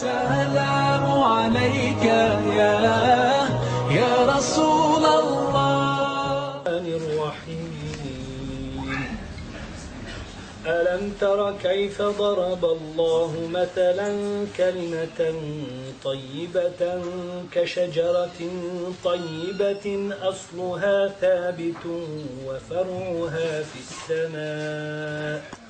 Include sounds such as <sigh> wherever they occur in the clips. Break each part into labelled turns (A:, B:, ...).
A: السلام عليك يا يا رسول الله. الرحيم. ألم تر كيف ضرب الله مثلا كلمة طيبة كشجرة طيبة؟ أصلها ثابت وفرعها في السماء.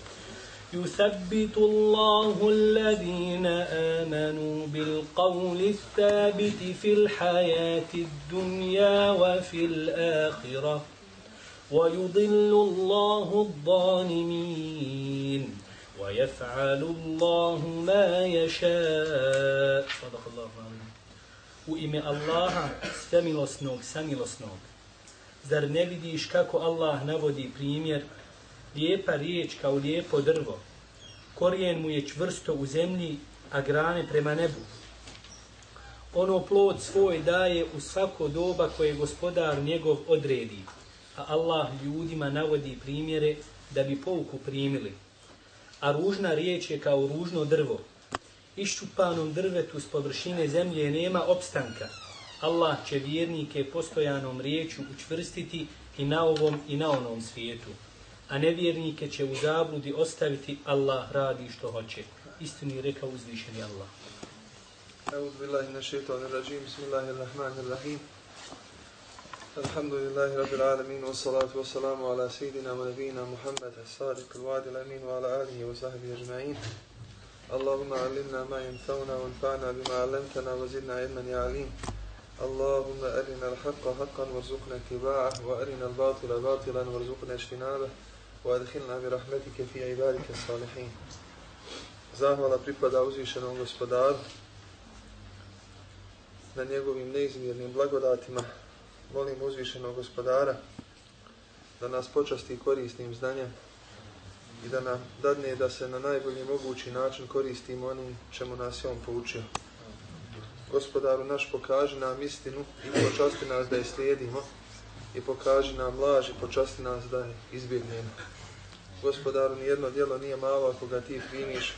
A: يثبت الله الذين آمنوا بالقول الثابت في الحياة الدنيا وفي الآخرة ويضل الله الظالمين ويفعل الله ما يشاء صدق الله العظيم U ime Allaha, svemilosnog, samilosnog. Zar ne vidiš kako Allah navodi primjer lijepa riječ kao lijepo drvo. Korijen mu je čvrsto u zemlji, a grane prema nebu. Ono plod svoj daje u svako doba koje gospodar njegov odredi, a Allah ljudima navodi primjere da bi pouku primili. A ružna riječ je kao ružno drvo. Iščupanom drvetu s površine zemlje nema opstanka. Allah će vjernike postojanom riječu učvrstiti i na ovom i na onom svijetu a nevjernike će u zabludi ostaviti Allah radi što hoće. Istini rekao uzvišeni Allah.
B: أعوذ بالله من الشيطان الرجيم بسم الله الرحمن الرحيم الحمد لله رب العالمين والصلاة والسلام على سيدنا ونبينا محمد الصادق الوعد الأمين وعلى آله وصحبه أجمعين اللهم علمنا ما ينفعنا وانفعنا بما علمتنا وزدنا علما يا عليم اللهم أرنا الحق حقا وارزقنا اتباعه وأرنا الباطل باطلا وارزقنا اجتنابه وادخلنا برحمتك في عبادك الصالحين Zahvala pripada uzvišenom gospodaru na njegovim neizmjernim blagodatima. Molim uzvišenog gospodara da nas počasti korisnim znanjem i da nam dadne da se na najbolji mogući način koristimo onim čemu nas je on poučio. Gospodaru naš pokaži nam istinu i počasti nas da je slijedimo i pokaži nam laž i počasti nas da izbjegnemo. Gospodaru, nijedno djelo nije malo ako ga ti primiš,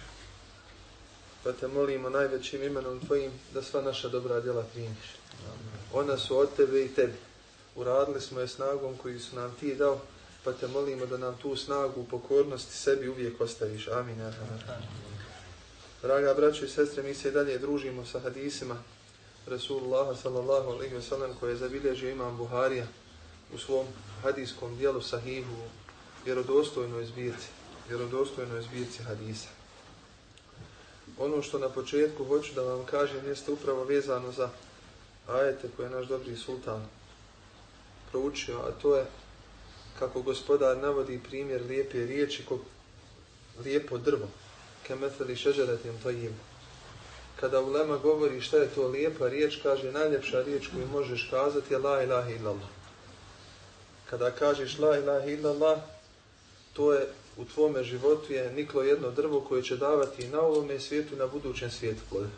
B: pa te molimo najvećim imenom tvojim da sva naša dobra djela primiš. Ona su od tebe i tebi. Uradili smo je snagom koju su nam ti dao, pa te molimo da nam tu snagu u pokornosti sebi uvijek ostaviš. Amin. Draga braćo i sestre, mi se dalje družimo sa hadisima Resulullah sallallahu alaihi wa sallam koje je zabilježio imam Buharija u svom hadijskom dijelu sahihu vjerodostojno izbijeti, vjerodostojno izbijeti hadisa. Ono što na početku hoću da vam kažem jeste upravo vezano za ajete koje je naš dobri sultan proučio, a to je kako gospodar navodi primjer lijepe riječi kog lijepo drvo, kemetheli šeđeretim tajim. Kada ulema govori šta je to lijepa riječ, kaže najljepša riječ koju možeš kazati je la ilaha illallah. Kada kažeš la ilaha illallah, to je u tvome životu je niklo jedno drvo koje će davati na ovome svijetu na budućem svijetu plode.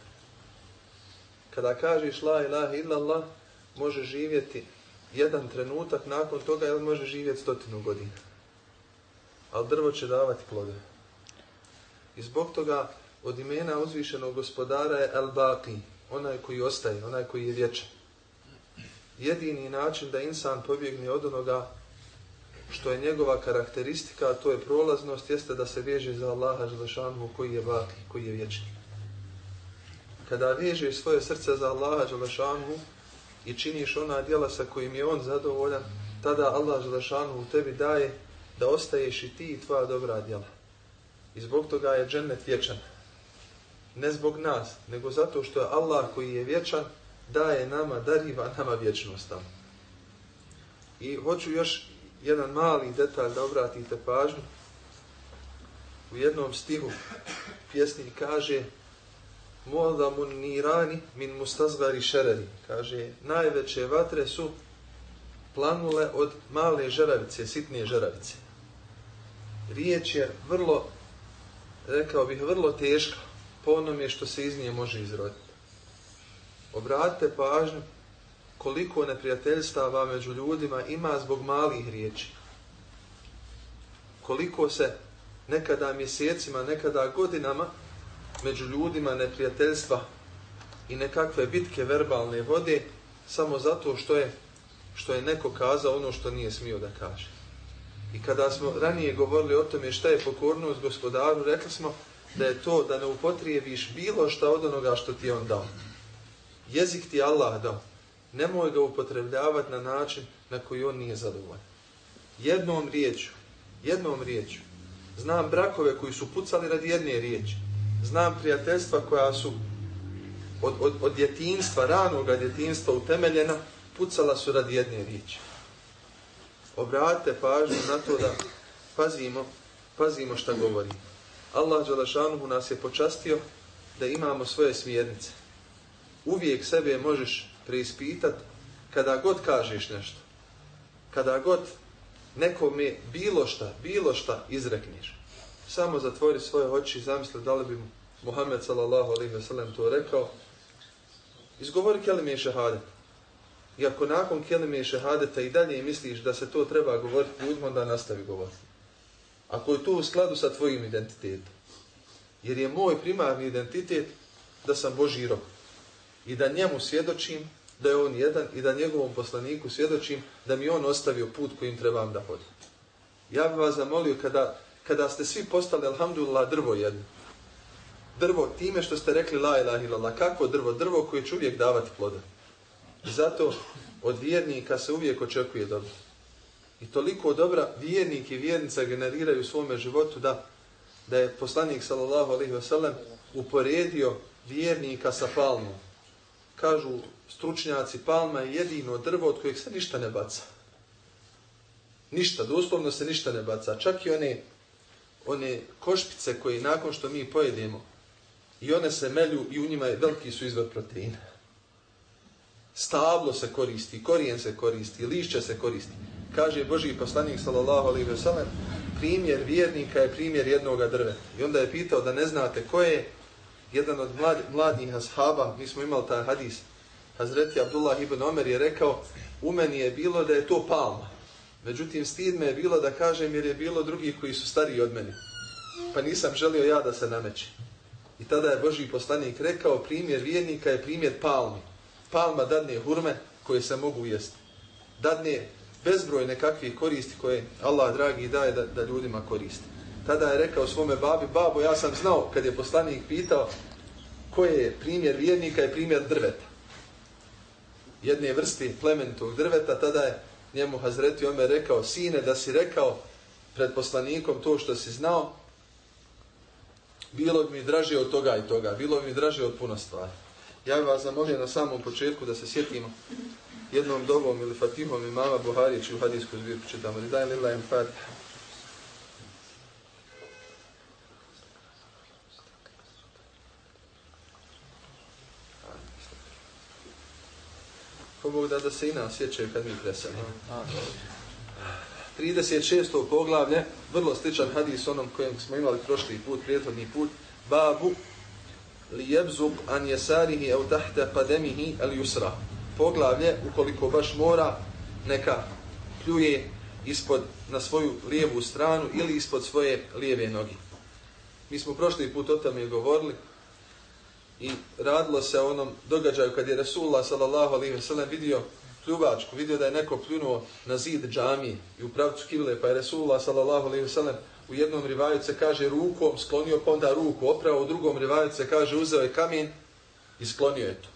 B: Kada kažeš la ilaha illallah, može živjeti jedan trenutak, nakon toga ili može živjeti stotinu godina. Ali drvo će davati plode. I zbog toga od imena uzvišenog gospodara je El Baqi, onaj koji ostaje, onaj koji je vječan. Jedini način da insan pobjegne od onoga što je njegova karakteristika, a to je prolaznost, jeste da se veže za Allaha Đelešanu koji je baki, koji je vječni. Kada vežeš svoje srce za Allaha Đelešanu i činiš ona djela sa kojim je on zadovoljan, tada Allah Đelešanu u tebi daje da ostaješ i ti i tvoja dobra djela. I zbog toga je džennet vječan. Ne zbog nas, nego zato što je Allah koji je vječan, daje nama, dariva nama vječnost tamo. I hoću još jedan mali detalj da obratite pažnju. U jednom stihu pjesnik kaže Mu'adamu nirani min mustazgari šereri. Kaže, najveće vatre su planule od male žeravice, sitnije žeravice. Riječ je vrlo, rekao bih, vrlo teška po onome što se iz nje može izroditi. Obratite pažnju koliko neprijateljstava među ljudima ima zbog malih riječi. Koliko se nekada mjesecima, nekada godinama među ljudima neprijateljstva i nekakve bitke verbalne vode samo zato što je što je neko kazao ono što nije smio da kaže. I kada smo ranije govorili o tome šta je pokornost gospodaru, rekli smo da je to da ne upotrijebiš bilo šta od onoga što ti je on dao. Jezik ti Allah dao. Nemoj ga upotrebljavati na način na koji on nije zadovoljan. Jednom riječu, jednom riječu, znam brakove koji su pucali radi jedne riječi. Znam prijateljstva koja su od, od, od djetinstva, ranog djetinstva utemeljena, pucala su radi jedne riječi. Obratite pažnju na to da pazimo, pazimo šta govorimo. Allah Đalašanuhu nas je počastio da imamo svoje smjernice. Uvijek sebe možeš preispitati kada god kažeš nešto. Kada god nekome bilo šta, bilo šta izrekniš. Samo zatvori svoje oči i zamisli da li bi Muhammed sallallahu alaihi ve sellem to rekao. Izgovori kelime i šehadet. I ako nakon kelime i šehadeta i dalje misliš da se to treba govoriti ljudima, onda nastavi govoriti. Ako je to u skladu sa tvojim identitetom. Jer je moj primarni identitet da sam Boži rob. I da njemu svjedočim da je on jedan i da njegovom poslaniku svjedočim da mi on ostavio put kojim trebam da hodim. Ja bih vas zamolio kada, kada ste svi postali, alhamdulillah, drvo jedno. Drvo, time što ste rekli la ilaha illallah, kako drvo? Drvo koje će uvijek davati ploda. I zato od vjernika se uvijek očekuje dobro. I toliko dobra vjernik i vjernica generiraju u svome životu da da je poslanik sallallahu alejhi ve sellem uporedio vjernika sa palmom. Kažu stručnjaci, palma je jedino drvo od kojeg se ništa ne baca. Ništa, doslovno se ništa ne baca. Čak i one, one košpice koje nakon što mi pojedemo, i one se melju i u njima je veliki su izvor proteina. Stablo se koristi, korijen se koristi, lišće se koristi. Kaže Boži poslanik sallallahu alejhi ve sellem, primjer vjernika je primjer jednog drveta. I onda je pitao da ne znate ko je jedan od mlad, mladih ashaba, mi smo imali taj hadis, Hazreti Abdullah ibn Omer je rekao, u meni je bilo da je to palma. Međutim, stid me je bilo da kažem jer je bilo drugih koji su stariji od mene. Pa nisam želio ja da se nameći. I tada je Boži poslanik rekao, primjer vjernika je primjer palmi. Palma dadne hurme koje se mogu jesti. Dadne bezbroj nekakvih koristi koje Allah dragi daje da, da ljudima koristi. Tada je rekao svome babi, babo, ja sam znao kad je poslanik pitao koje je primjer vjernika i primjer drveta. Jedne vrsti plementog drveta, tada je njemu Hazreti Omer rekao, sine, da si rekao pred poslanikom to što si znao, bilo bi mi draže od toga i toga, bilo bi mi draže od puno stvari. Ja bih vas zamolio na samom početku da se sjetimo jednom dobom ili fatihom imama Buharije, u hadijsku zbirku čitamo. Li daj lila im fatiha. Da da se i nas sjećaju kad mi presamo. 36. poglavlje, vrlo sličan hadis onom kojem smo imali prošli put, prijethodni put, babu li jebzuk an jesarihi au tahta qademihi al yusra poglavlje, ukoliko baš mora, neka pljuje ispod, na svoju lijevu stranu ili ispod svoje lijeve noge. Mi smo prošli put o tome govorili i radilo se o onom događaju kad je Resulullah sallallahu alaihi wa vidio pljuvačku, vidio da je neko pljunuo na zid džamije i u pravcu kivle, pa je Resulullah sallallahu alaihi wa u jednom rivaju se kaže rukom sklonio, pa onda ruku opravo, u drugom rivaju se kaže uzeo je kamen i sklonio je to.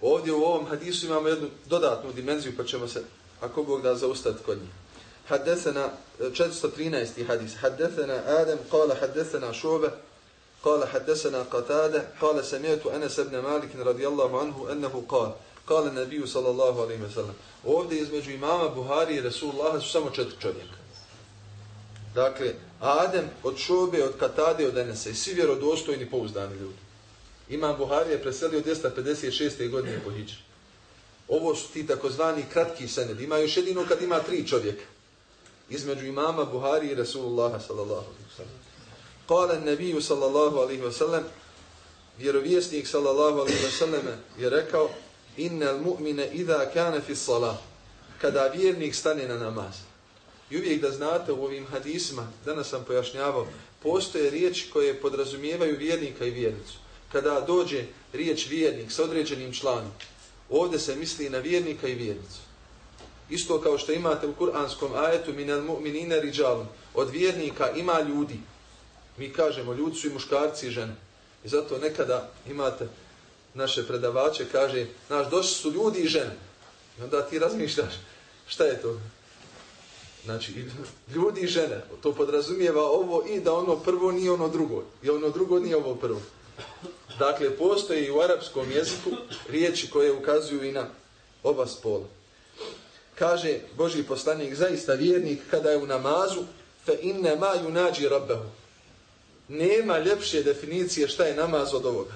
B: Ovdje u ovom hadisu imamo jednu dodatnu dimenziju, pa ćemo se, ako Bog da, zaustati kod njih. Haddesena, e, 413. hadis. Haddesena Adem, kala haddesena قال حدثنا قتادة قال سمعت أنس بن مالك رضي الله عنه أنه قال قال النبي صلى الله عليه وسلم Ovdje između imama Buhari i Rasulullah su samo četiri čovjeka. Dakle, Adem od Šube, od Katade, od Anasa i svi vjerodostojni pouzdani ljudi. Imam Buhari je preselio 256. godine po Hidžri. Ovo su ti takozvani kratki sened. Ima još jedino kad ima tri čovjeka. Između imama Buhari i Rasulullah sallallahu alaihi wa sallam. Kale nebiju sallallahu alihi wasallam, vjerovjesnik sallallahu alihi wasallam je rekao, innal mu'mine idha kane fi salah, kada vjernik stane na namaz. I uvijek da znate u ovim hadisima, danas sam pojašnjavao, postoje riječi koje podrazumijevaju vjernika i vjernicu. Kada dođe riječ vjernik sa određenim članom, ovdje se misli na vjernika i vjernicu. Isto kao što imate u kuranskom ajetu minel mu'minine riđalom, od vjernika ima ljudi. Mi kažemo, ljudi su i muškarci i žene. I zato nekada imate naše predavače, kaže, naš došli su ljudi i žene. I onda ti razmišljaš, šta je to? Znači, ljudi i žene, to podrazumijeva ovo i da ono prvo nije ono drugo. I ono drugo nije ovo prvo. Dakle, postoji u arapskom jeziku riječi koje ukazuju i na oba spola. Kaže Boži poslanik, zaista vjernik, kada je u namazu, fe inne ma nađi rabbehu. Nema ljepše definicije šta je namaz od ovoga.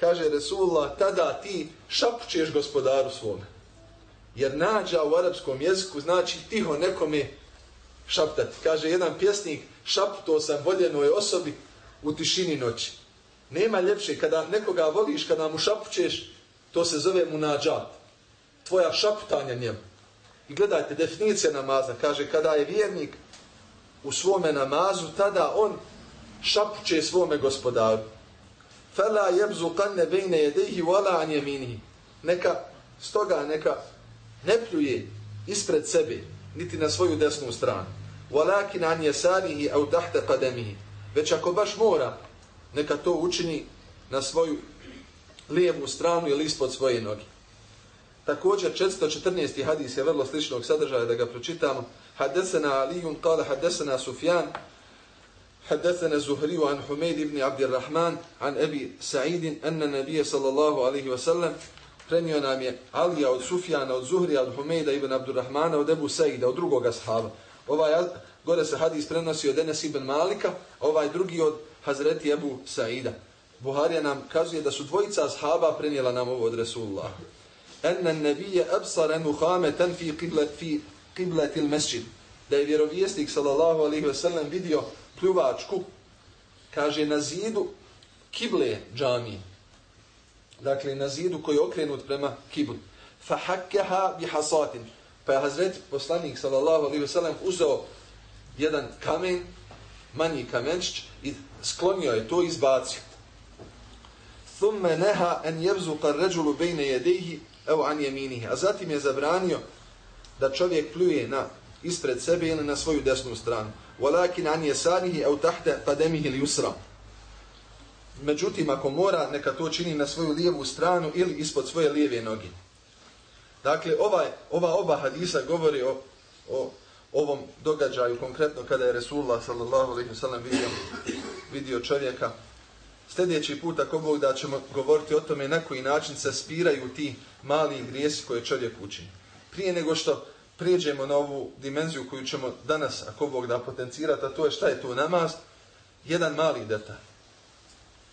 B: Kaže Resulullah, tada ti šapućeš gospodaru svome. Jer nađa u arapskom jeziku znači tiho nekome šaptati. Kaže jedan pjesnik, šaputo sam voljenoj osobi u tišini noći. Nema ljepše, kada nekoga voliš, kada mu šapućeš, to se zove mu nađat. Tvoja šaputanja njemu. I gledajte, definicija namaza, kaže, kada je vjernik u svome namazu, tada on šapuće svome gospodaru. Fela jebzu kanne bejne jedejhi wala an jeminihi. Neka, stoga neka ne pljuje ispred sebe, niti na svoju desnu stranu. Walakin an jesarihi au tahta kademihi. Već ako baš mora, neka to učini na svoju lijevu stranu ili ispod svoje noge. Također 414. hadis je vrlo sličnog sadržaja da ga pročitamo. Hadesena Alijun kala hadesena Sufjan حدثنا زهري عن حميد بن عبد الرحمن عن أبي سعيد أن النبي صلى الله عليه وسلم prenio nam je Alija od Sufjana, od Zuhrija, od Humejda ibn Abdurrahmana, od Ebu Saida, od drugog ashaba. Ovaj, gore se hadis prenosi od Enes ibn Malika, ovaj drugi od Hazreti Ebu Saida. Buharija nam kazuje da su dvojica ashaba prenijela nam ovo od Resulullah. Enna nebije absara nuhameten fi, qiblet, fi qibletil mesjid. Da je vjerovjesnik sallallahu alaihi ve sellem vidio pljuvačku, kaže na zidu kible džamije. Dakle, na zidu koji je okrenut prema kibli. Fahakkeha bihasatin. Pa je Hazreti poslanik sallallahu alaihi ve sellem uzeo jedan kamen, manji kamenčić i sklonio je to i izbacio. Thumme neha en jevzuka ređulu bejne jedehi evo an jeminihi. A zatim je zabranio da čovjek pljuje na ispred sebe ili na svoju desnu stranu. Walakin an yasarihi aw tahta qadamihi al-yusra. Međutim, ako mora, neka to čini na svoju lijevu stranu ili ispod svoje lijeve noge. Dakle, ovaj, ova oba hadisa govori o, o ovom događaju, konkretno kada je Resulullah sallallahu alaihi sellem vidio, vidio čovjeka. Sljedeći put, ako Bog da ćemo govoriti o tome na koji način se spiraju ti mali grijesi koje čovjek učini. Prije nego što prijeđemo na ovu dimenziju koju ćemo danas, ako Bog da potencirati, a to je šta je to namaz, jedan mali detalj.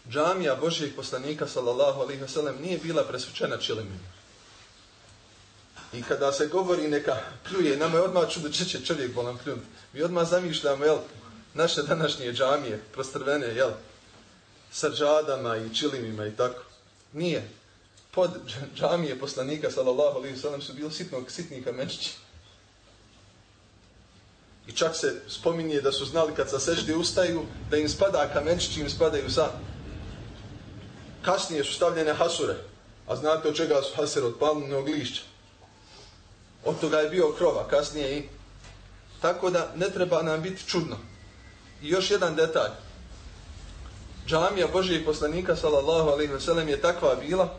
B: Džamija Božijeg poslanika, sallallahu alaihi wasallam, nije bila presučena čilimima. I kada se govori neka pljuje, nama je odmah čudo će će čovjek bolan pljunuti. Mi odmah zamišljamo, jel, naše današnje džamije, prostrvene, jel, sa džadama i čilimima i tako. Nije. Pod džamije poslanika, sallallahu alaihi wasallam, su bili sitnog, sitni kamenčići. I čak se spominje da su znali kad sa sežde ustaju, da im spada kamenčići, im spadaju sa. Kasnije su stavljene hasure. A znate od čega su hasere od palminog lišća. Od toga je bio krova, kasnije i... Tako da ne treba nam biti čudno. I još jedan detalj. Džamija Božijeg poslanika, sallallahu alaihi ve sellem, je takva bila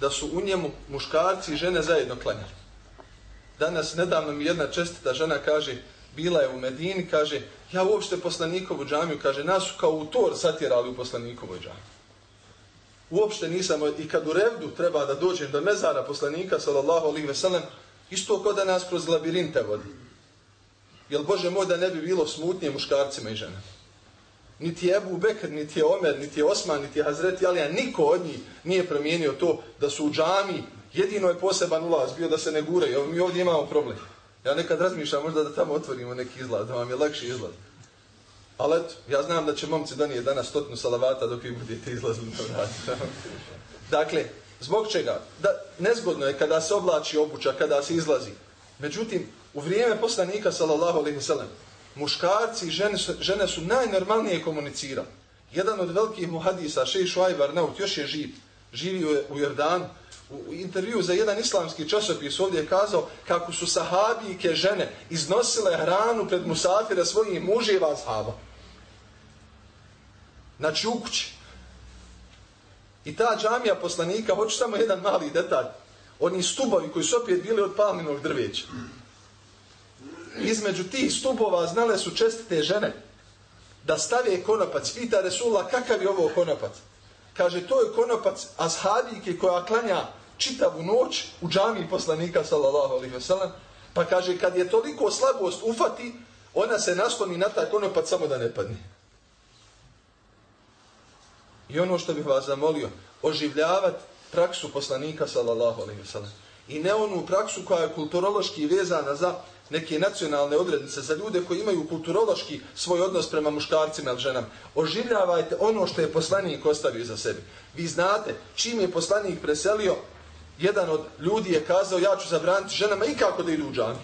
B: da su u njemu muškarci i žene zajedno klanjali. Danas nedavno mi jedna čestita žena kaže, bila je u Medini, kaže, ja uopšte poslanikovu džamiju, kaže, nas su kao u tor satjerali u poslanikovoj džamiji. Uopšte nisam, i kad u Revdu treba da dođem do mezara poslanika, sallallahu alihi ve sellem, isto kao da nas kroz labirinte vodi. Jel Bože moj da ne bi bilo smutnije muškarcima i ženama? niti je Ebu Bekr, niti je Omer, niti je Osman, niti je Hazreti Alija, niko od njih nije promijenio to da su u džami, jedino je poseban ulaz bio da se ne guraju. Mi ovdje imamo problem. Ja nekad razmišljam možda da tamo otvorimo neki izlaz, da vam je lakši izlaz. Ali eto, ja znam da će momci donije danas stotnu salavata dok vi budete izlazili na vrat. <laughs> dakle, zbog čega? Da, nezgodno je kada se oblači obuća, kada se izlazi. Međutim, u vrijeme poslanika, sallallahu alaihi sallam, muškarci i žene su, žene su najnormalnije komunicirali. Jedan od velikih muhadisa, Šej Šuajb Arnaut, još je živ, živi u Jordanu, u intervju za jedan islamski časopis ovdje je kazao kako su sahabijke žene iznosile hranu pred musafira svojih muževa sahaba. Znači u kući. I ta džamija poslanika, hoću samo jedan mali detalj, oni stubovi koji su opet bili od palminog drveća. Između tih stubova znale su čestite žene da stave konopac. Pita Resula kakav je ovo konopac? Kaže, to je konopac ashabike koja klanja čitavu noć u džami poslanika, sallallahu alaihi ve sellem. Pa kaže, kad je toliko slabost ufati, ona se nasloni na taj konopac samo da ne padne. I ono što bih vas zamolio, oživljavati praksu poslanika, sallallahu alaihi ve sellem I ne onu praksu koja je kulturološki vezana za neke nacionalne odrednice za ljude koji imaju kulturološki svoj odnos prema muškarcima ili ženama. Oživljavajte ono što je poslanik ostavio za sebi. Vi znate, čim je poslanik preselio, jedan od ljudi je kazao, ja ću zabraniti ženama i kako da idu u džami.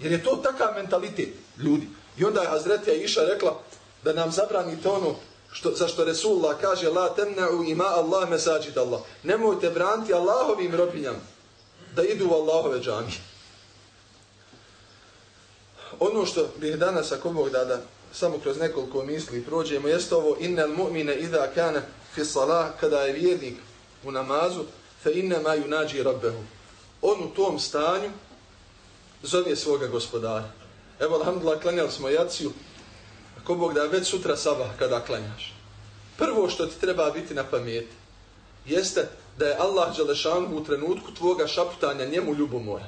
B: Jer je to takav mentalitet ljudi. I onda je Hazretija Iša rekla da nam zabranite ono što, za što Resulullah kaže La temna'u ima Allah mesađid Allah. Nemojte braniti Allahovim robinjama da idu u Allahove džami. Ono što bih danas, ako Bog da, da samo kroz nekoliko misli prođemo, jeste ovo innel mu'mine idha kana fi salah, kada je vjernik u namazu, fe inne maju nađi rabbehu. On u tom stanju zove svoga gospodara. Evo, alhamdulillah, klanjali smo jaciju, ako Bog da već sutra sabah kada klanjaš. Prvo što ti treba biti na pamijeti, jeste da je Allah Đelešanu u trenutku tvoga šaputanja njemu ljubomora.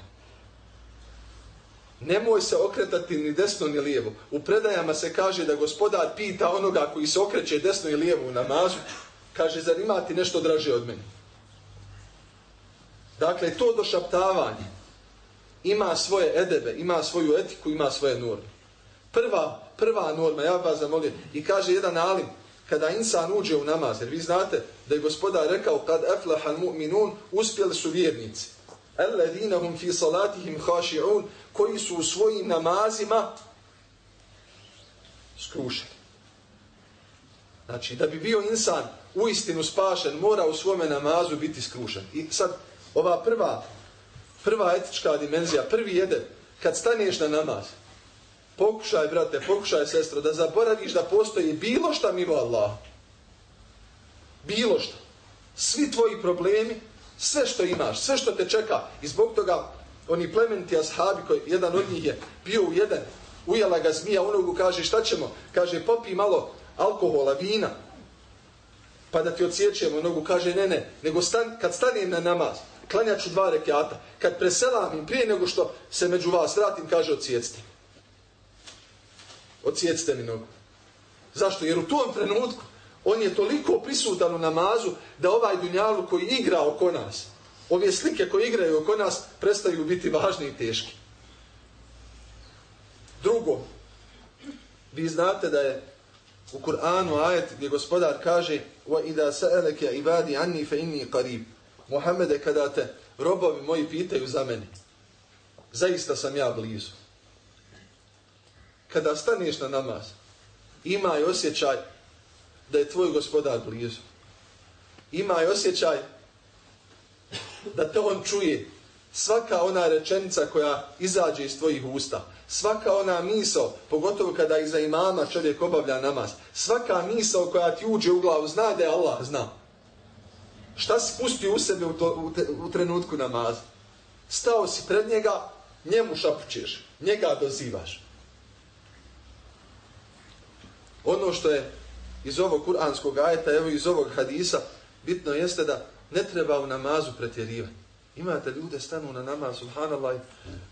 B: Nemoj se okretati ni desno ni lijevo. U predajama se kaže da gospodar pita onoga koji se okreće desno i lijevo u namazu, kaže, zar imati nešto draže od meni? Dakle, to došaptavanje ima svoje edebe, ima svoju etiku, ima svoje norme. Prva, prva norma, ja vas zamolio. i kaže jedan alim, kada insan uđe u namaz, jer vi znate da je gospodar rekao kad eflahan mu'minun, uspjeli su vjernici. Alladinahum fi salatihim haši'un, koji su u svojim namazima skrušeni. Znači, da bi bio insan u istinu spašen, mora u svome namazu biti skrušen. I sad, ova prva, prva etička dimenzija, prvi jede, kad staneš na namaz, pokušaj, brate, pokušaj, sestro, da zaboraviš da postoji bilo šta mimo Allah. Bilo šta. Svi tvoji problemi, sve što imaš, sve što te čeka, i zbog toga oni plementi ashabi, koji, jedan od njih je bio u jedan, ujela ga zmija, onogu kaže, šta ćemo? Kaže, popi malo alkohola, vina, pa da ti odsjećemo nogu, kaže, ne, ne, nego stan, kad stanem na namaz, klanjaću dva rekiata, kad preselam im prije nego što se među vas vratim, kaže, odsjecite odsjecite mi nogu. Zašto? Jer u tom trenutku on je toliko prisutan u namazu da ovaj dunjalu koji igra oko nas, ove slike koje igraju oko nas, prestaju biti važni i teški. Drugo, vi znate da je u Kur'anu ajet gdje gospodar kaže وَإِذَا سَأَلَكَ عِبَادِ عَنِّي فَإِنِّي قَرِيبٌ Muhammede, kada te robovi moji pitaju za mene, zaista sam ja blizu kada staneš na namaz, imaj osjećaj da je tvoj gospodar blizu. Imaj osjećaj da te on čuje svaka ona rečenica koja izađe iz tvojih usta, svaka ona misao, pogotovo kada iza imama čovjek obavlja namaz, svaka misao koja ti uđe u glavu, zna da je Allah, zna. Šta si pustio u sebe u, to, u, te, u trenutku namaza? Stao si pred njega, njemu šapućeš, njega dozivaš. Ono što je iz ovog kuranskog ajeta, evo iz ovog hadisa, bitno jeste da ne treba u namazu pretjerivati. Imate ljude stanu na namaz, subhanallah,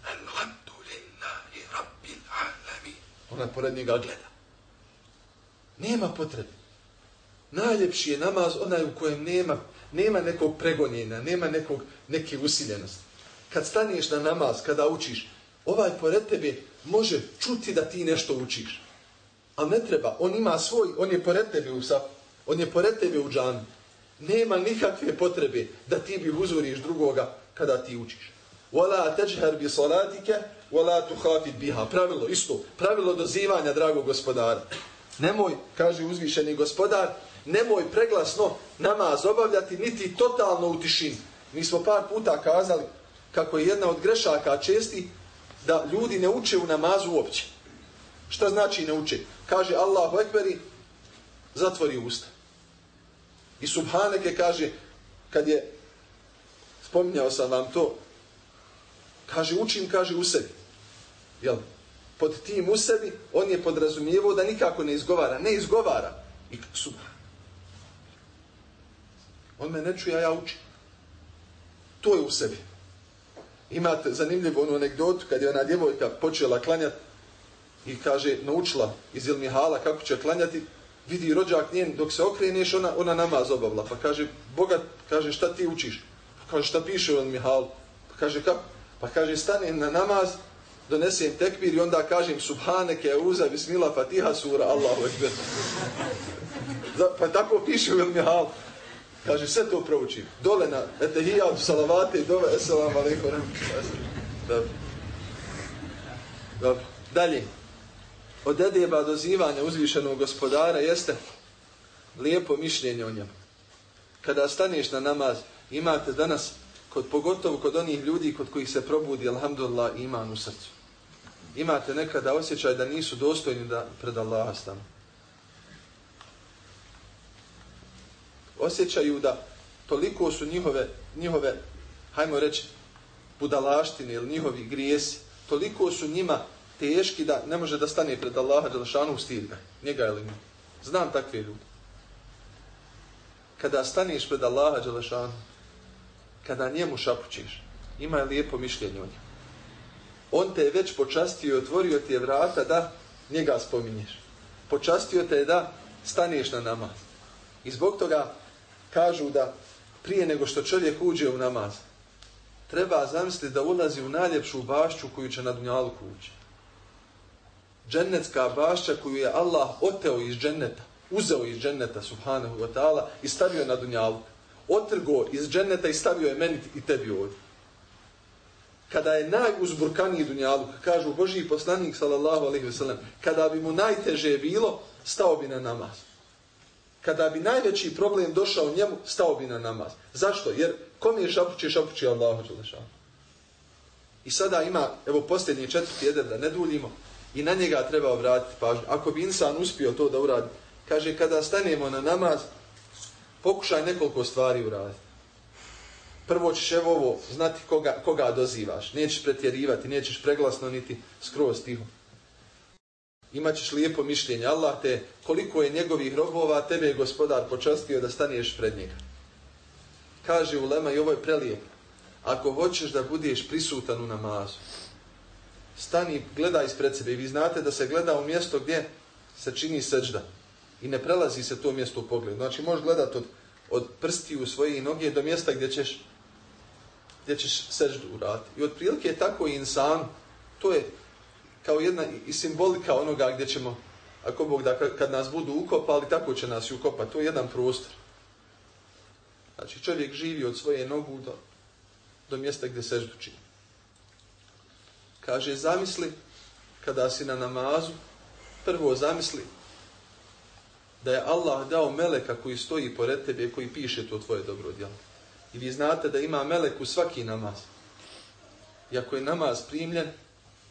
B: alhamdulillahi rabbil alamin. Ona pored njega gleda. Nema potrebe. Najljepši je namaz onaj u kojem nema, nema nekog pregonjenja, nema nekog, neke usiljenosti. Kad staneš na namaz, kada učiš, ovaj pored tebe može čuti da ti nešto učiš. Ali ne treba, on ima svoj, on je pored tebe u sapu, on je pored tebe u džan. Nema nikakve potrebe da ti bi uzoriš drugoga kada ti učiš. Wala tajhar bi salatike, wala tuhafid biha. Pravilo, isto, pravilo dozivanja, drago gospodara. Nemoj, kaže uzvišeni gospodar, nemoj preglasno namaz obavljati, niti totalno u tišini. Mi smo par puta kazali kako je jedna od grešaka česti da ljudi ne uče u namazu uopće. Šta znači ne uče? Kaže Allahu Ekberi, zatvori usta. I Subhaneke kaže, kad je, spominjao sam vam to, kaže učim, kaže u sebi. Jel? Pod tim u sebi, on je podrazumijevao da nikako ne izgovara. Ne izgovara. I Subhan. On me ne čuje, a ja učim. To je u sebi. Imate zanimljivu onu anegdotu kad je ona djevojka počela klanjati i kaže, naučila iz Ilmihala kako će klanjati, vidi rođak njen, dok se okreneš, ona, ona namaz obavila. Pa kaže, Boga, kaže, šta ti učiš? Pa kaže, šta piše on Mihal? Pa kaže, kako? Pa kaže, stanem na namaz, donesem tekbir i onda kažem, subhaneke, uza, bismila, fatiha, sura, Allahu ekber. pa tako piše on Kaže, sve to proučim. Dole na etehijat, salavate i dove, esalam alaikum. Dobro. Dobro. Dalje od edeba dozivanja uzvišenog gospodara jeste lijepo mišljenje o njemu. Kada staneš na namaz, imate danas, kod, pogotovo kod onih ljudi kod kojih se probudi, alhamdulillah, iman u srcu. Imate nekada osjećaj da nisu dostojni da pred Allaha stanu. Osjećaju da toliko su njihove, njihove hajmo reći, budalaštine ili njihovi grijesi, toliko su njima teški da ne može da stane pred Allaha Đelešanu u stilbe. Njega ili mi. Znam takve ljude. Kada staneš pred Allaha Đelešanu, kada njemu šapućeš, ima je lijepo mišljenje o njemu. On te je već počastio i otvorio ti je vrata da njega spominješ. Počastio te je da staneš na namaz. I zbog toga kažu da prije nego što čovjek uđe u namaz, treba zamisliti da ulazi u najljepšu bašću koju će na dunjalu kući džennetska bašća koju je Allah oteo iz dženneta, uzeo iz dženneta, subhanahu wa ta'ala, i stavio na dunjalu. Otrgo iz dženneta i stavio je meni i tebi ovdje. Kada je najuzburkaniji dunjalu, kažu Božiji poslanik, sallallahu alaihi ve sellem, kada bi mu najteže bilo, stao bi na namaz. Kada bi najveći problem došao njemu, stao bi na namaz. Zašto? Jer kom je šapući, šapući Allahu Đelešanu. I sada ima, evo posljednji četvrti jedan, da ne duljimo, I na njega treba obratiti pažnju. Ako bi insan uspio to da uradi, kaže kada stanemo na namaz, pokušaj nekoliko stvari uraditi. Prvo ćeš evo ovo znati koga, koga dozivaš. Nećeš pretjerivati, nećeš preglasno niti skroz tiho. Imaćeš lijepo mišljenje. Allah te, koliko je njegovih robova, tebe je gospodar počastio da staniješ pred njega. Kaže Ulema i ovo je prelijepo. Ako hoćeš da budeš prisutan u namazu, stani, gleda ispred sebe. I vi znate da se gleda u mjesto gdje se čini seđda. I ne prelazi se to mjesto u pogled. Znači, možeš gledati od, od prsti u svoje noge do mjesta gdje ćeš, gdje ćeš seždu uraditi. I od prilike je tako i insan. To je kao jedna i simbolika onoga gdje ćemo, ako Bog da kad nas budu ukopali, tako će nas i ukopati. To je jedan prostor. Znači, čovjek živi od svoje nogu do, do mjesta gdje seždu čini. Kaže, zamisli kada si na namazu, prvo zamisli da je Allah dao meleka koji stoji pored tebe koji piše to tvoje dobro djelo. I vi znate da ima melek u svaki namaz. I ako je namaz primljen,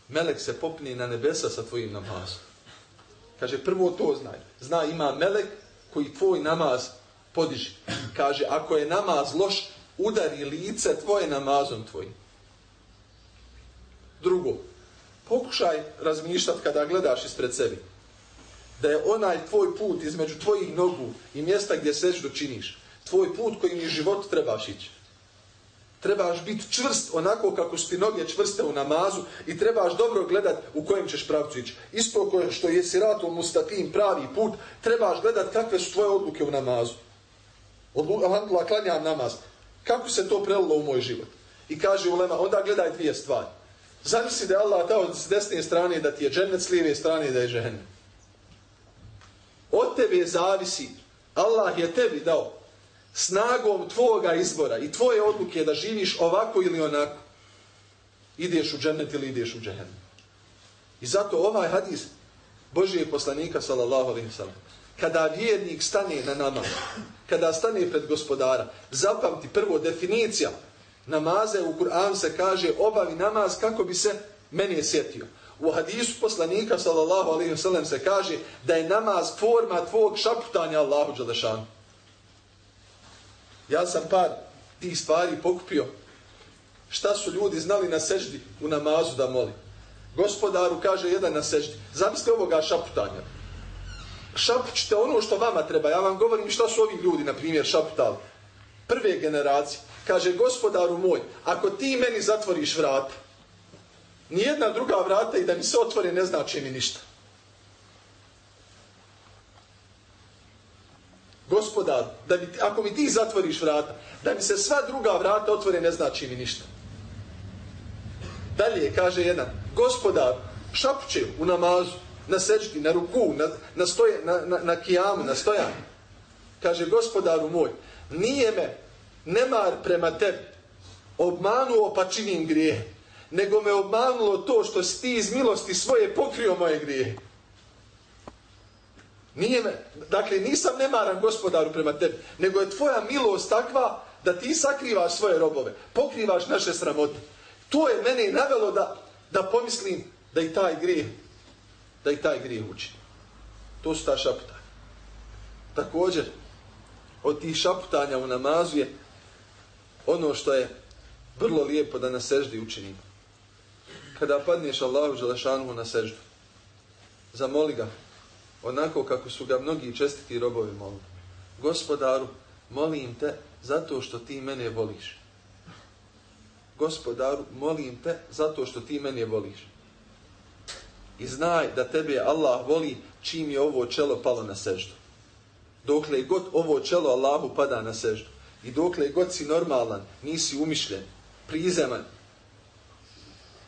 B: melek se popni na nebesa sa tvojim namazom. Kaže, prvo to znaj. Zna, ima melek koji tvoj namaz podiži. Kaže, ako je namaz loš, udari lice tvoje namazom tvojim. Drugo, pokušaj razmišljati kada gledaš ispred sebi. Da je onaj tvoj put između tvojih nogu i mjesta gdje seću činiš. Tvoj put kojim je život trebaš ići. Trebaš biti čvrst onako kako su ti noge čvrste u namazu i trebaš dobro gledat u kojem ćeš pravcu ići. Isto koje što je siratom mustatim pravi put, trebaš gledat kakve su tvoje odluke u namazu. Alhamdulillah, klanjam namaz. Kako se to prelilo u moj život? I kaže Ulema, onda gledaj dvije stvari. Zamisli da je Allah dao s desne strane da ti je džennet, s lijeve strane da je džennet. Od tebe zavisi, Allah je tebi dao snagom tvoga izbora i tvoje odluke da živiš ovako ili onako. Ideš u džennet ili ideš u džennet. I zato ovaj hadis Božije poslanika, sallallahu alaihi sallam, kada vjernik stane na namaz, kada stane pred gospodara, zapamti prvo definicija namaze u Kur'an se kaže obavi namaz kako bi se meni sjetio. U hadisu poslanika sallallahu alaihi ve sellem se kaže da je namaz forma tvog šaputanja Allahu dželešanu. Ja sam par tih stvari pokupio. Šta su ljudi znali na seždi u namazu da moli? Gospodaru kaže jedan na seždi. Zamislite ovoga šaputanja. Šapućite ono što vama treba. Ja vam govorim šta su ovi ljudi, na primjer, šaputali. Prve generacije kaže gospodaru moj, ako ti meni zatvoriš vrata, nijedna druga vrata i da mi se otvore ne znači mi ništa. Gospodar, da mi, ako mi ti zatvoriš vrata, da mi se sva druga vrata otvore ne znači mi ništa. Dalje kaže jedan, gospodar, šapće u namazu, na seđdi, na ruku, na, na, stoje, na, na, na kijamu, na stojanju. Kaže, gospodaru moj, nije me nemar prema tebi obmanuo pa činim grije, nego me obmanulo to što si ti iz milosti svoje pokrio moje grije. Nije me, dakle, nisam nemaran gospodaru prema tebi, nego je tvoja milost takva da ti sakrivaš svoje robove, pokrivaš naše sramote. To je mene navelo da, da pomislim da i taj grijeh, da i taj grijeh uči. To su ta šaputa. Također, od tih šaputanja u namazu je ono što je vrlo lijepo da na seždi učinimo. Kada padneš Allahu Želešanu na seždu, zamoli ga, onako kako su ga mnogi čestiti robovi molili. Gospodaru, molim te zato što ti mene voliš. Gospodaru, molim te zato što ti mene voliš. I znaj da tebe Allah voli čim je ovo čelo palo na seždu. Dokle god ovo čelo Allahu pada na seždu. I dokle god si normalan, nisi umišljen, prizeman,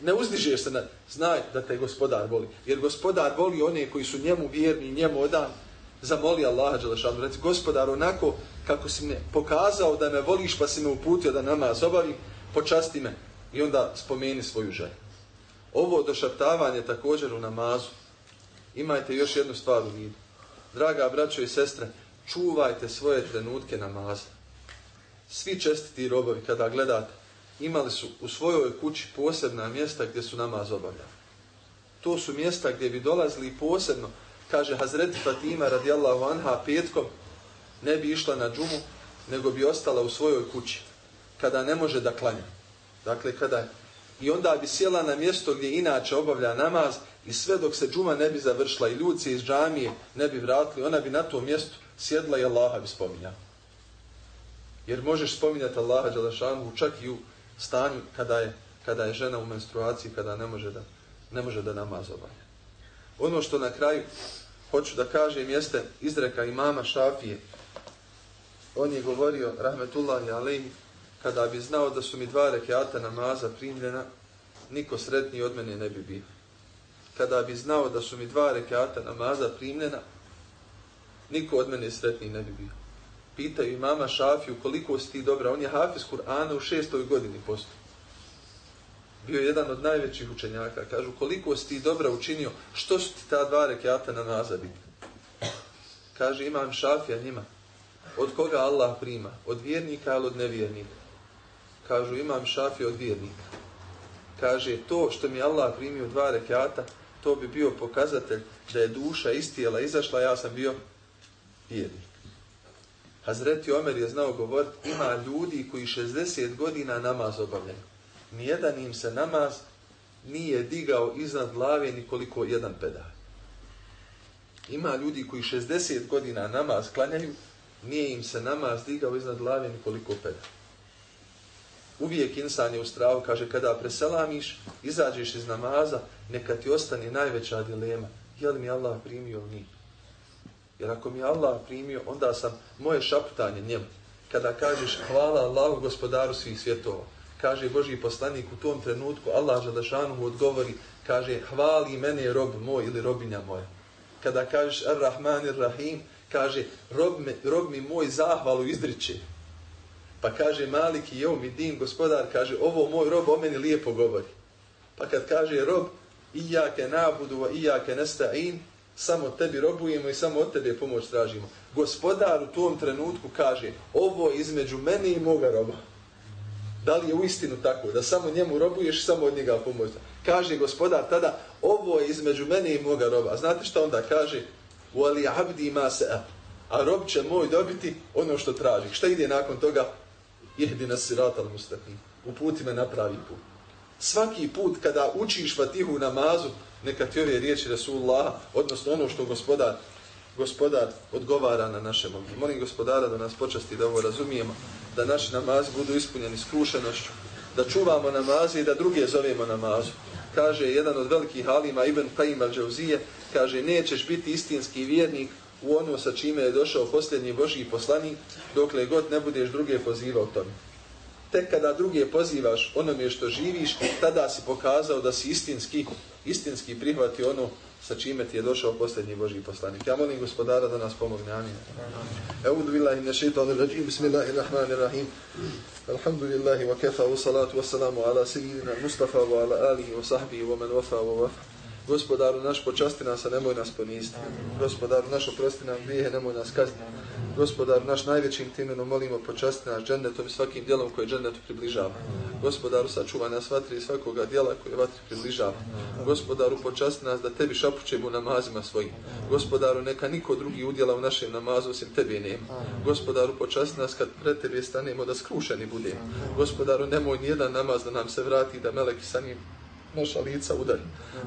B: ne uzdižeš se na, znaj da te gospodar voli. Jer gospodar voli one koji su njemu vjerni, njemu odan, zamoli Allaha Đelešanu. Reci, gospodar, onako kako si me pokazao da me voliš pa si me uputio da namaz obavim, počasti me i onda spomeni svoju želju. Ovo došaptavanje također u namazu, imajte još jednu stvar u vidu. Draga braćo i sestre, čuvajte svoje trenutke namaza svi čestiti robovi kada gledate, imali su u svojoj kući posebna mjesta gdje su namaz obavljali. To su mjesta gdje bi dolazili posebno, kaže Hazreti Fatima radijallahu anha petkom, ne bi išla na džumu, nego bi ostala u svojoj kući, kada ne može da klanja. Dakle, kada I onda bi sjela na mjesto gdje inače obavlja namaz i sve dok se džuma ne bi završila i ljudi iz džamije ne bi vratili, ona bi na tom mjestu sjedla i Allaha bi spominjala. Jer možeš spominjati Allaha Đalešanu čak i u stanju kada je, kada je žena u menstruaciji, kada ne može da, ne može da namaz obavlja. Ono što na kraju hoću da kažem jeste izreka imama Šafije. On je govorio, rahmetullahi alejhi, kada bi znao da su mi dva rekiata namaza primljena, niko sretniji od mene ne bi bio. Kada bi znao da su mi dva rekiata namaza primljena, niko od mene sretniji ne bi bio pitaju mama Šafiju koliko si ti dobra. On je hafiz Kur'ana u šestoj godini posto. Bio je jedan od najvećih učenjaka. Kažu koliko si ti dobra učinio, što su ti ta dva rekiata na nazabi? Kaže imam Šafija njima. Od koga Allah prima? Od vjernika ili od nevjernika? Kažu imam Šafija od vjernika. Kaže to što mi Allah primio dva rekiata, to bi bio pokazatelj da je duša istijela, izašla, ja sam bio vjernik. Hazreti Omer je znao govoriti, ima ljudi koji 60 godina namaz obavljaju. Nijedan im se namaz nije digao iznad glave nikoliko jedan pedal. Ima ljudi koji 60 godina namaz klanjaju, nije im se namaz digao iznad glave nikoliko pedal. uvijek insan je u stravu, kaže, kada preselamiš, izađeš iz namaza, neka ti ostane najveća dilema. Je li mi Allah primio ili nije? Jer ako mi Allah primio, onda sam moje šaputanje njemu. Kada kažeš hvala Allahu gospodaru svih svjetova, kaže Boži poslanik u tom trenutku, Allah Želešanu mu odgovori, kaže hvali mene rob moj ili robinja moja. Kada kažeš Ar-Rahman Ar-Rahim, kaže rob, me, rob mi moj zahvalu izriče. Pa kaže Malik i Jeum Din, gospodar, kaže ovo moj rob o meni lijepo govori. Pa kad kaže rob, Iyake nabudu wa iyake nesta'in, samo tebi robujemo i samo od tebe pomoć tražimo. Gospodar u tom trenutku kaže, ovo između mene i moga roba. Da li je u istinu tako, da samo njemu robuješ, samo od njega pomoć? Kaže gospodar tada, ovo je između mene i moga roba. A znate što onda kaže? Wali abdi ma se A rob će moj dobiti ono što traži. Šta ide nakon toga? Jehdi nas siratal mustaqim. Uputi me na pravi put. Svaki put kada učiš fatihu namazu, neka ti ove riječi Rasulullah, odnosno ono što gospodar, gospodar odgovara na naše molitve. Molim gospodara da nas počasti da ovo razumijemo, da naši namazi budu ispunjeni skrušenošću, da čuvamo namaze i da druge zovemo namazu. Kaže jedan od velikih halima Ibn Qaim al-Đauzije, kaže nećeš biti istinski vjernik u ono sa čime je došao posljednji Božji poslanik, dokle god ne budeš druge pozivao tome tek kada druge pozivaš onome što živiš, tada si pokazao da si istinski, istinski prihvati ono sa čime ti je došao posljednji Božji poslanik. Ja molim gospodara da nas pomogne. Amin. Eudu billahi min shaitanir rajim. Bismillahirrahmanirrahim. Alhamdulillahi wa kafa wa salatu wa salamu ala sayyidina Mustafa wa ala alihi wa sahbihi wa man wafa wa wafa. Gospodaru naš počasti nas, a nemoj nas poniziti. Gospodaru naš oprosti nam grijehe, nemoj nas kazniti. Gospodaru naš najvećim timenom molimo počasti nas džennetom i svakim dijelom koje džennetu približava. Gospodaru, sačuvaj nas vatri i svakoga dijela koje vatri približava. Gospodaru, počasti nas da tebi šapućemo namazima svojim. Gospodaru, neka niko drugi udjela u našem namazu osim tebi nema. Gospodaru, počasti nas kad pred tebi stanemo da skrušeni budemo. Gospodaru, nemoj nijedan namaz da nam se vrati da meleki sa njim naša lica udari.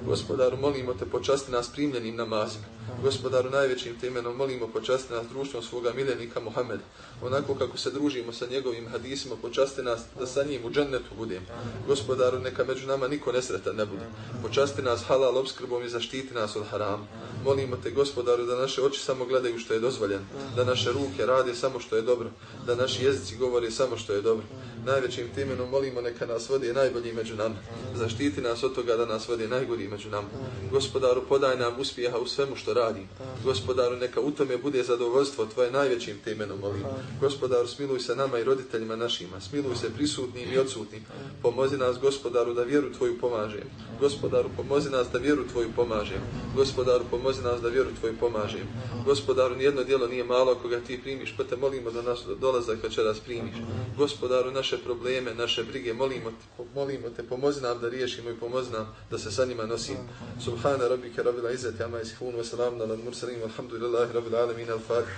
B: Gospodaru, molimo te počasti nas primljenim namazima. Gospodaru, najvećim temenom molimo počasti nas društvom svoga miljenika Mohameda. Onako kako se družimo sa njegovim hadisima, počasti nas da sa njim u džennetu budemo. Gospodaru, neka među nama niko nesretan ne bude. Počasti nas halal obskrbom i zaštiti nas od harama. Molimo te, gospodaru, da naše oči samo gledaju što je dozvoljeno. Da naše ruke rade samo što je dobro. Da naši jezici govore samo što je dobro. Najvećim temenom molimo neka nas vodi najbolji među nama. Zaštiti nas od toga da nas vodi najgori među nama. Gospodaru, podaj nam uspjeha u svemu što radim. Gospodaru, neka u tome bude zadovoljstvo tvoje najvećim temenom, molim. Gospodaru, smiluj se nama i roditeljima našima. Smiluj se prisutnim i odsutnim. Pomozi nas, gospodaru, da vjeru tvoju pomažem. Gospodaru, pomozi nas da vjeru tvoju pomažem. Gospodaru, pomozi nas da vjeru tvoju pomažem. Gospodaru, nijedno dijelo nije malo ako ga ti primiš, pa te molimo da nas dolazak večeras primiš. Gospodaru, naše probleme, naše brige, molimo te, molimo te, pomozi nam da riješimo i pomoznam da se sa njima nosim. Subhana rabbika rabbil izzati amma yasifun wa salamun alal mursalin walhamdulillahi rabbil alamin al-fatih.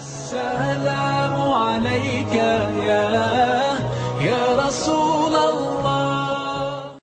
B: السلام عليك يا يا رسول الله